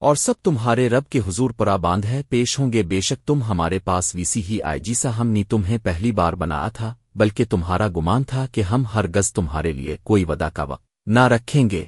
اور سب تمہارے رب کے حضور پرا باندھ ہے، پیش ہوں گے، بے شک تم ہمارے پاس ویسی ہی آئے۔ جیسا ہم نے تمہیں پہلی بار بنایا تھا، بلکہ تمہارا گمان تھا کہ ہم ہر گز تمہارے لیے کوئی ودا کا وقت نہ رکھیں گے۔